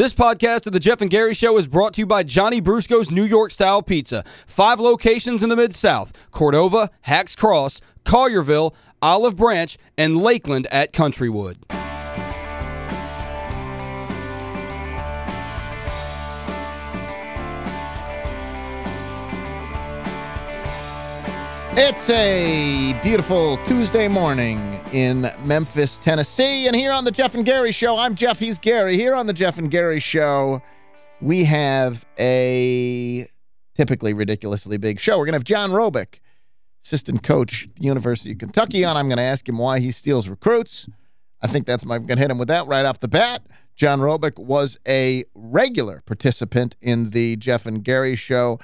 This podcast of the Geoff and Gary Show is brought to you by Johnny Brusco's New York Style Pizza. Five locations in the Mid-South. Cordova, Hacks Cross, Collierville, Olive Branch, and Lakeland at Countrywood. It's a beautiful Tuesday morning in Memphis, Tennessee. And here on the Geoff and Gary Show, I'm Geoff, he's Gary. Here on the Geoff and Gary Show, we have a typically ridiculously big show. We're going to have John Robic, assistant coach at the University of Kentucky on. I'm going to ask him why he steals recruits. I think that's my, I'm going to hit him with that right off the bat. John Robic was a regular participant in the Geoff and Gary Show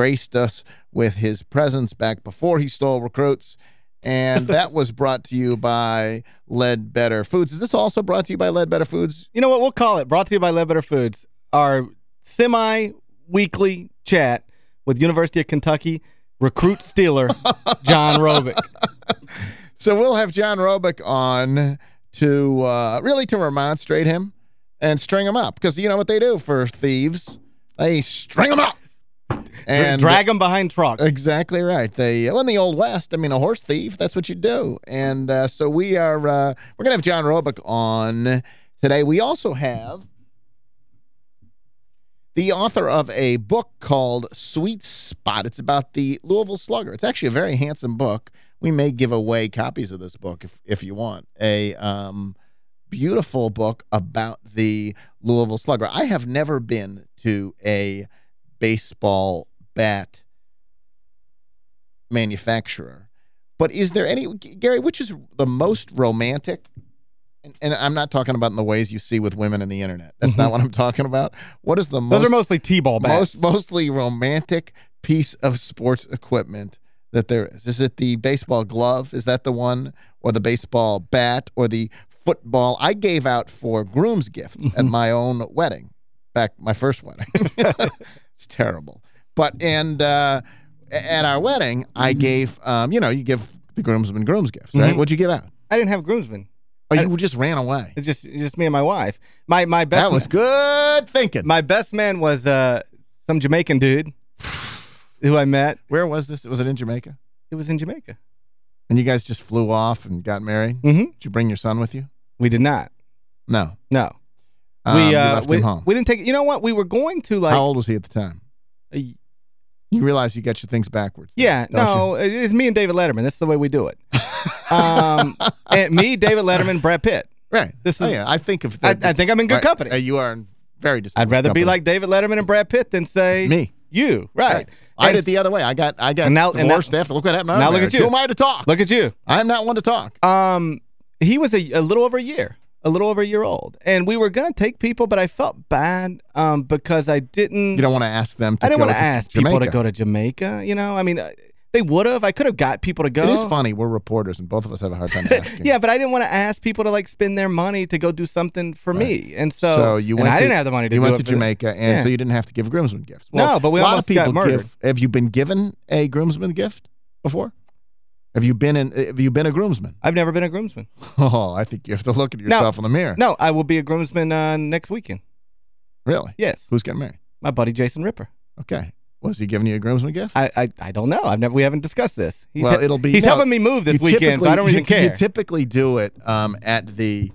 graced us with his presence back before he stole recruits. And that was brought to you by Leadbetter Foods. Is this also brought to you by Leadbetter Foods? You know what? We'll call it. Brought to you by Leadbetter Foods. Our semi-weekly chat with University of Kentucky recruit stealer John Robic. So we'll have John Robic on to uh, really to remonstrate him and string him up. Because you know what they do for thieves? They string them up. And drag them behind trucks. Exactly right. They well in the old west, I mean a horse thief, that's what you do. And uh, so we are uh, we're going to have John Robic on today. We also have the author of a book called Sweet Spot. It's about the Louisville Slugger. It's actually a very handsome book. We may give away copies of this book if if you want. A um, beautiful book about the Louisville Slugger. I have never been to a baseball bat manufacturer. But is there any, Gary, which is the most romantic? And, and I'm not talking about in the ways you see with women in the internet. That's mm -hmm. not what I'm talking about. What is the most... Those are mostly T-ball bats. Most, mostly romantic piece of sports equipment that there is. Is it the baseball glove? Is that the one? Or the baseball bat? Or the football? I gave out for groom's gifts at mm-hmm. my own wedding. Back my first wedding. it's terrible. But and uh, at our wedding, I gave um, you know, you give the groomsmen groom's gifts, right? Mm -hmm. What'd you give out? I didn't have groomsmen. Oh, you I, just ran away. It's just just me and my wife. My my best That was good thinking. My best man was uh some Jamaican dude who I met. Where was this? Was it in Jamaica? It was in Jamaica. And you guys just flew off and got married? Mm -hmm. Did you bring your son with you? We did not. No. No. Um, we uh we, we, didn't take You know what? We were going to like How old was he at the time? You realize you got your things backwards. Yeah, no, you? it's me and David Letterman. This is the way we do it. um, and me, David Letterman, Brad Pitt. Right. This is. Oh, yeah. I think of. I, I, think I'm in good right. company. Uh, you are very. I'd rather company. be like David Letterman and Brad Pitt than say me. You. Right. right. I did the other way. I got. I got. And now, divorced after. Look what happened. Now look at you. Who am I to talk? Look at you. I'm not one to talk. Um, he was a, a little over a year a little over a year old. And we were going to take people, but I felt bad um, because I didn't... You don't want to ask them I didn't want to ask Jamaica. people to go to Jamaica, you know? I mean, uh, they would have. I could have got people to go. It is funny. We're reporters, and both of us have a hard time asking. yeah, but I didn't want to ask people to, like, spend their money to go do something for right. me. And so, so you went I to, didn't have the money to You went to Jamaica, and yeah. so you didn't have to give a groomsmen gifts. Well, no, but we a lot of people give, Have you been given a groomsman gift before? Have you been in? Have you been a groomsman? I've never been a groomsman. Oh, I think you have to look at yourself no, in the mirror. No, I will be a groomsman uh, next weekend. Really? Yes. Who's getting married? My buddy Jason Ripper. Okay. Was he giving you a groomsman gift? I I, I don't know. I've never. We haven't discussed this. He's well, it'll be. He's no, helping me move this weekend, so I don't even you, care. You typically do it um, at the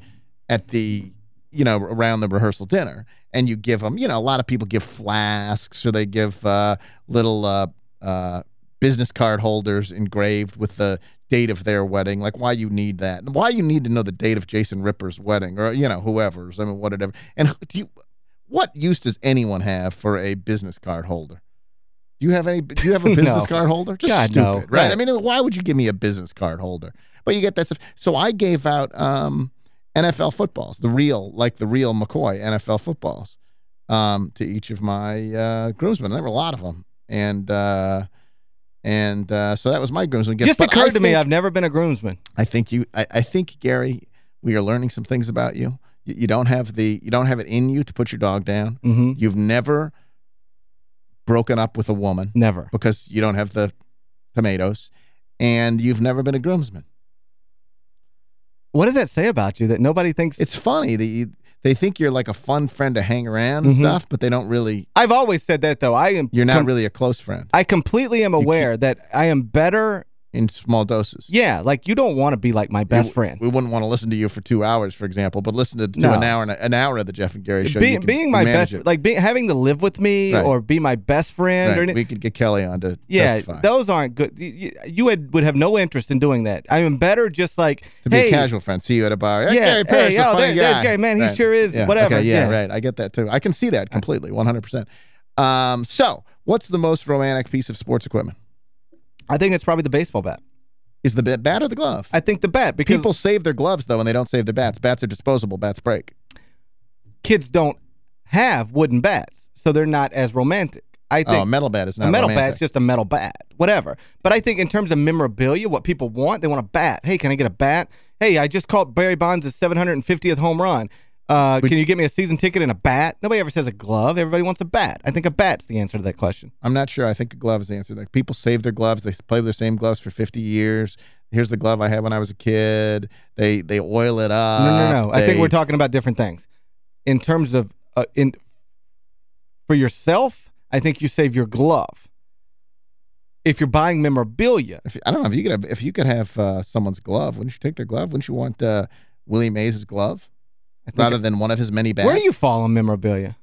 at the you know around the rehearsal dinner, and you give them. You know, a lot of people give flasks or they give uh, little uh, uh, business card holders engraved with the date of their wedding, like why you need that, and why you need to know the date of Jason Ripper's wedding, or, you know, whoever's, I mean, whatever. And do you, what use does anyone have for a business card holder? Do you have any, do you have a business no. card holder? Just God, stupid, no. right? right? I mean, why would you give me a business card holder? But you get that stuff. So I gave out um, NFL footballs, the real, like the real McCoy NFL footballs um, to each of my uh, groomsmen. There were a lot of them. And, uh, and uh, so that was my groomsman gift. Just but occurred I to me, I've never been a groomsman. I think you, I, I, think Gary, we are learning some things about you. you. You don't have the, you don't have it in you to put your dog down. Mm -hmm. You've never broken up with a woman. Never. Because you don't have the tomatoes. And you've never been a groomsman. What does that say about you that nobody thinks? It's funny. The they think you're like a fun friend to hang around and Mhm. stuff, but they don't really, I've always said that, though. I am you're not really a close friend I completely am aware that I am better. In small doses. Yeah, like you don't want to be like my best we, friend. We wouldn't want to listen to you for two hours, for example, but listen to, to No. an hour and a, an hour of the Geoff and Gary show. Being, being my best, it. like being having to live with me Right. or be my best friend or Right, anything. we could get Kelly on to Yeah, testify. those aren't good. You, you- you would, would have no interest in doing that. I am better just like, to be hey, a casual friend, see you at a bar. Hey, Yeah, Gary Parrish, hey, the oh, there- there's. Gary, man, he Right. sure is, Yeah, whatever, Okay, yeah, yeah. right. I get that too. I can see that completely, 100%. Um, so, what's the most romantic piece of sports equipment? I think it's probably the baseball bat. Is the bat bat or the glove? I think the bat because People save their gloves, though, and they don't save their bats. Bats are disposable. Bats break. kids don't have wooden bats, so they're not as romantic. I think Oh, a metal bat is not a metal romantic. bat's just a metal bat, whatever. But I think in terms of memorabilia, what people want, they want a bat. Hey, can I get a bat? Hey, I just caught Barry Bonds' 750th home run. Uh, can you get me a season ticket and a bat? Nobody ever says a glove. Everybody wants a bat. I think a bat's the answer to that question. I'm not sure. I think a glove is the answer. Like people save their gloves. They play with the same gloves for 50 years. Here's the glove I had when I was a kid. They they oil it up. No, no, no. I think we're talking about different things. In terms of uh, in for yourself, I think you save your glove. If you're buying memorabilia, If, I don't know if you could have if you could have uh, someone's glove. Wouldn't you take their glove? Wouldn't you want uh, Willie Mays' glove Rather than one of his many bats? where do you fall on memorabilia?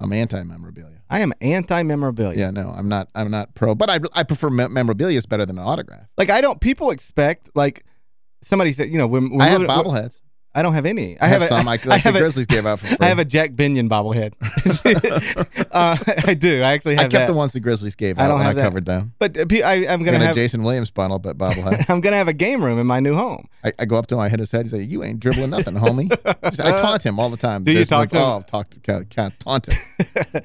I'm anti-memorabilia. I am anti-memorabilia. Yeah, no, I'm not. I'm not pro, but I I prefer me- memorabilia is better than an autograph. Like I don't. People expect like somebody said. You know, when, when I have bobbleheads. I don't have any. I, I have, a- some. I, like I have the a, Grizzlies gave out for free. I have a Jack Binion bobblehead. uh, I do. I actually have I kept that. the ones the Grizzlies gave out I don't when I have that. covered them. But uh, I, I'm gonna And a have. Jason Williams bundle, but bobblehead. I'm gonna have a game room in my new home. I, I go up to him, I hit his head. He's like, "You ain't dribbling nothing, homie." Just- I taunt him all the time. Do you talk like, to him? Oh, talk to can't, can't taunt him.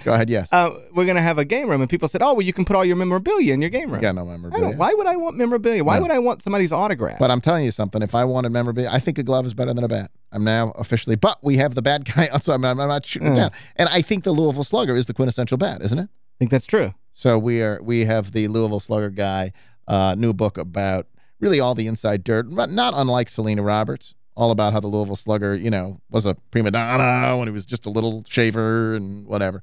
go ahead, yes. Uh, we're gonna have a game room, and people said, "Oh, well, you can put all your memorabilia in your game room." I got no memorabilia. why would I want memorabilia? Why No. would I want somebody's autograph? But I'm telling you something. If I wanted memorabilia, I think a glove is better than a bat. I'm now officially. But we have the bad guy. So I'm, I'm not shooting it Mm. down. And I think the Louisville Slugger is the quintessential bat, isn't it? I think that's true. So we are. We have the Louisville Slugger guy. Uh, new book about really all the inside dirt, but not unlike Selena Roberts. All about how the Louisville Slugger, you know, was a prima donna when he was just a little shaver and whatever.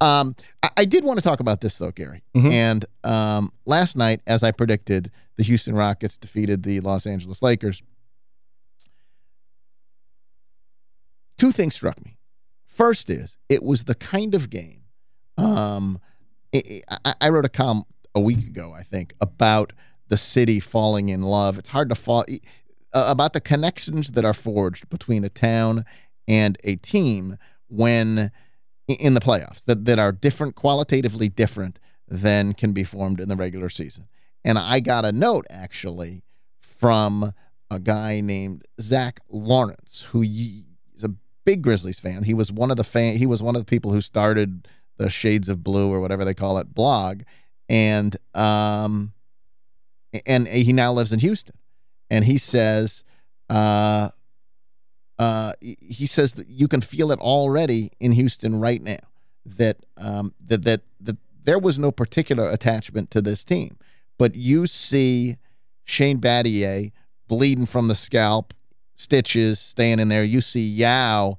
Um, I, I did want to talk about this though, Gary. Mhm. And um, last night, as I predicted, the Houston Rockets defeated the Los Angeles Lakers. Two things struck me. First is it was the kind of game. Um, it, I, I wrote a column a week ago, I think, about the city falling in love. It's hard to fall uh, about the connections that are forged between a town and a team when in the playoffs that, that are different, qualitatively different than can be formed in the regular season. And I got a note actually from a guy named Zach Lawrence, who big Grizzlies fan. He was one of the fan. He was one of the people who started the Shades of Blue or whatever they call it blog, and um, and he now lives in Houston, and he says, uh, uh, he says that you can feel it already in Houston right now that um that that that there was no particular attachment to this team, but you see Shane Battier bleeding from the scalp, stitches staying in there. You see Yao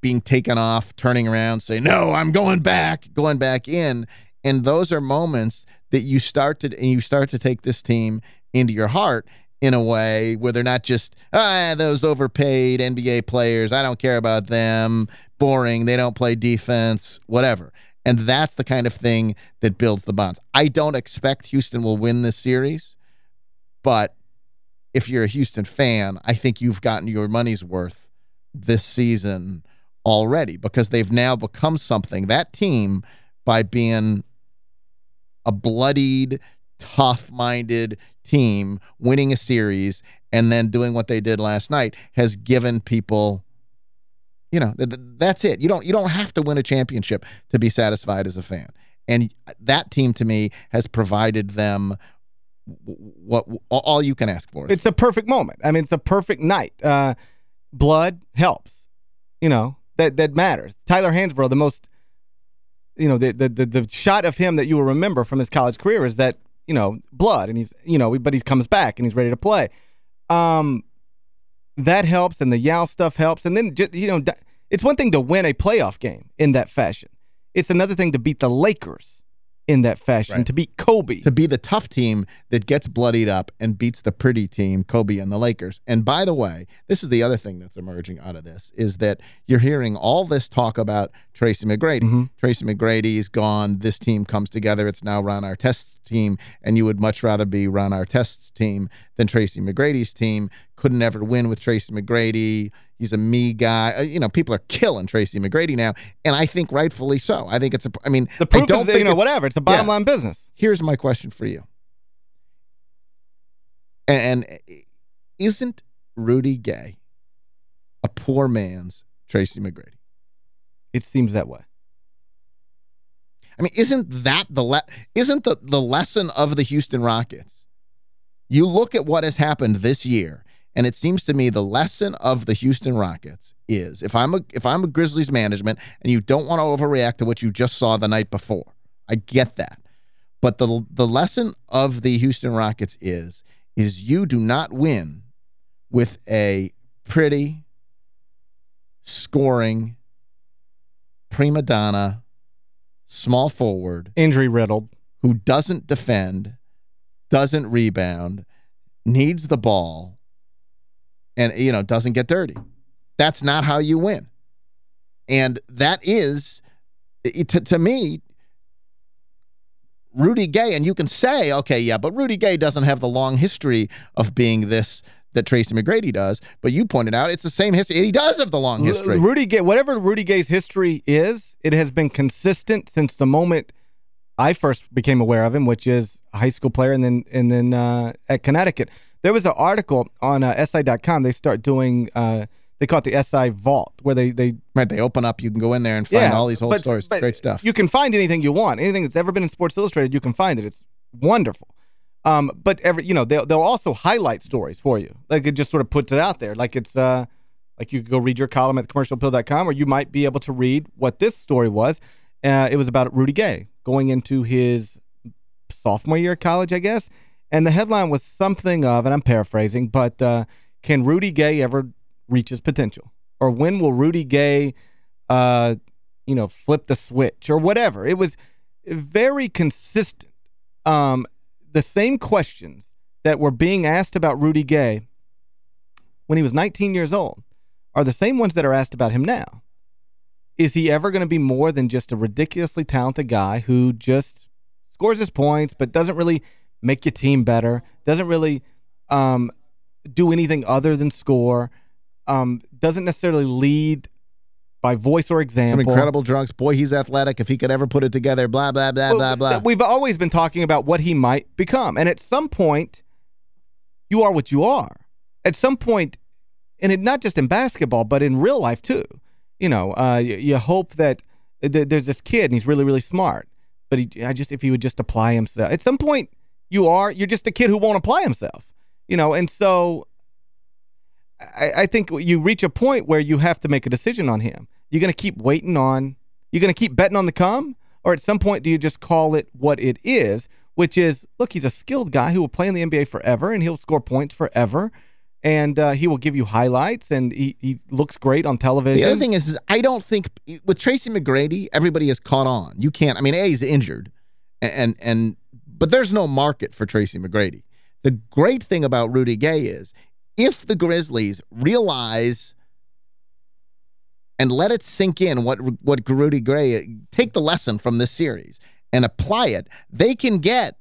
being taken off, turning around, saying, "No, I'm going back, going back in." And those are moments that you start to and you start to take this team into your heart in a way where they're not just ah those overpaid NBA players. I don't care about them. Boring. They don't play defense. Whatever. And that's the kind of thing that builds the bonds. I don't expect Houston will win this series, but if you're a Houston fan, I think you've gotten your money's worth this season already because they've now become something. That team, by being a bloodied, tough-minded team, winning a series, and then doing what they did last night, has given people you know, th- th- that's it. You don't you don't have to win a championship to be satisfied as a fan. And that team to me has provided them what, all you can ask for. It's a perfect moment. I mean, it's a perfect night. Uh, blood helps. You know, that that matters. Tyler Hansbrough, the most you know, the, the the the shot of him that you will remember from his college career is that, you know, blood and he's, you know, but he comes back and he's ready to play. Um that helps and the Yao stuff helps. And then, just, you know, it's one thing to win a playoff game in that fashion. It's another thing to beat the Lakers in that fashion, right. to beat Kobe. To be the tough team that gets bloodied up and beats the pretty team, Kobe and the Lakers. And by the way, this is the other thing that's emerging out of this, is that you're hearing all this talk about Tracy McGrady. Mm -hmm. Tracy McGrady's gone. This team comes together. It's now Ron Artest's team, and you would much rather be Ron Artest's team than Tracy McGrady's team. Couldn't ever win with Tracy McGrady He's a me guy. Uh, you know, people are killing Tracy McGrady now, and I think rightfully so. I think it's a, I mean, the proof is, that, you know, whatever. It's a bottom yeah. line business. Here's my question for you. And, and isn't Rudy Gay a poor man's Tracy McGrady? It seems that way. I mean, isn't that the le isn't the the lesson of the Houston Rockets? You look at what has happened this year and it seems to me the lesson of the Houston Rockets is if I'm a if I'm a Grizzlies management and you don't want to overreact to what you just saw the night before. I get that. But the the lesson of the Houston Rockets is is you do not win with a pretty scoring prima donna small forward injury riddled who doesn't defend, doesn't rebound, needs the ball and, you know, doesn't get dirty. That's not how you win. And that is, to, to me, Rudy Gay, and you can say, okay, yeah, but Rudy Gay doesn't have the long history of being this that Tracy McGrady does, but you pointed out it's the same history. He does have the long history. Rudy Gay, whatever Rudy Gay's history is, it has been consistent since the moment I first became aware of him, which is a high school player and then and then uh, at Connecticut. There was an article on uh, SI.com. They start doing, uh, they call it the SI Vault, where they... they right, they open up. You can go in there and find yeah, all these old but, stories. But Great stuff. You can find anything you want. Anything that's ever been in Sports Illustrated, you can find it. It's wonderful. Um, but every, you know, they'll, they'll also highlight stories for you. Like it just sort of puts it out there. Like it's, uh, like you could go read your column at commercialappeal.com or you might be able to read what this story was. Uh, it was about Rudy Gay going into his sophomore year of college, I guess. And the headline was something of, and I'm paraphrasing, but uh, can Rudy Gay ever reach his potential? Or when will Rudy Gay, uh, you know, flip the switch or whatever? It was very consistent. Um, the same questions that were being asked about Rudy Gay when he was 19 years old are the same ones that are asked about him now. Is he ever going to be more than just a ridiculously talented guy who just scores his points but doesn't really – make your team better, doesn't really um, do anything other than score, um, doesn't necessarily lead by voice or example. Some incredible drunks. Boy, he's athletic. If he could ever put it together, blah, blah, blah, well, blah, blah. We've always been talking about what he might become. And at some point, you are what you are. At some point, and it, not just in basketball, but in real life too. You know, uh, you, you hope that th there's this kid and he's really, really smart. But he, I just if he would just apply himself. At some point, you are. You're just a kid who won't apply himself. You know, and so I, I think you reach a point where you have to make a decision on him. You're going to keep waiting on, you're going to keep betting on the come? Or at some point, do you just call it what it is, which is, look, he's a skilled guy who will play in the NBA forever, and he'll score points forever, and uh, he will give you highlights, and he, he looks great on television. The other thing is, is, I don't think, with Tracy McGrady, everybody has caught on. You can't, I mean, A, he's injured, and, and, and but there's no market for Tracy McGrady. The great thing about Rudy Gay is if the Grizzlies realize and let it sink in what what Rudy Gay take the lesson from this series and apply it, they can get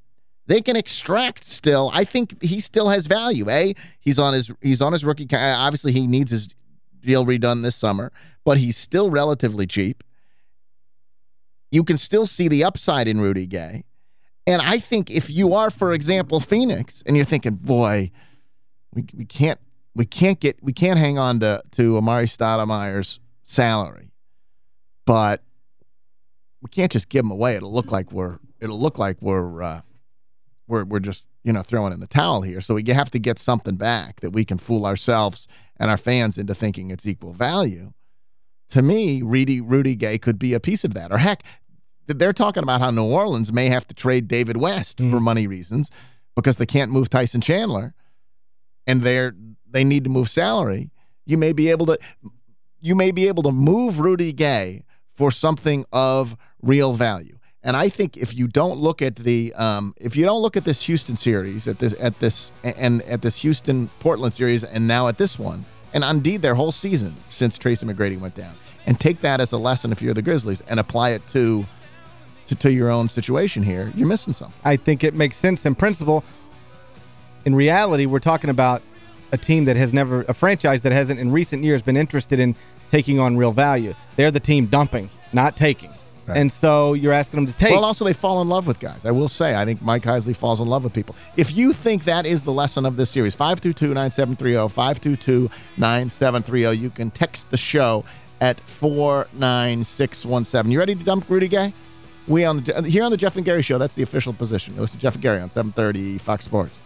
they can extract still. I think he still has value. A, he's on his he's on his rookie obviously he needs his deal redone this summer, but he's still relatively cheap. You can still see the upside in Rudy Gay. And I think if you are, for example, Phoenix, and you're thinking, boy, we we can't we can't get we can't hang on to to Amar'e Stoudemire's salary, but we can't just give him away. It'll look like we're it'll look like we're uh, we're we're just you know throwing in the towel here. So we have to get something back that we can fool ourselves and our fans into thinking it's equal value. To me, Rudy, Rudy Gay could be a piece of that. Or heck, they're talking about how New Orleans may have to trade David West mm. for money reasons because they can't move Tyson Chandler. And they're they need to move salary, you may be able to you may be able to move Rudy Gay for something of real value. And I think if you don't look at the um, if you don't look at this Houston series at this at this and at this Houston Portland series and now at this one and indeed their whole season since Tracy McGrady went down and take that as a lesson if you're the Grizzlies and apply it to to, to your own situation here, you're missing something. I think it makes sense in principle. In reality, we're talking about a team that has never, a franchise that hasn't in recent years been interested in taking on real value. They're the team dumping, not taking. Right. And so you're asking them to take. Well, also they fall in love with guys. I will say, I think Mike Heisley falls in love with people. If you think that is the lesson of this series, 522-9730, 522-9730, you can text the show at 49617. You ready to dump Rudy Gay? We on the uh, here on the Geoff and Gary show, that's the official position. You listen to Geoff and Gary on 730 Fox Sports.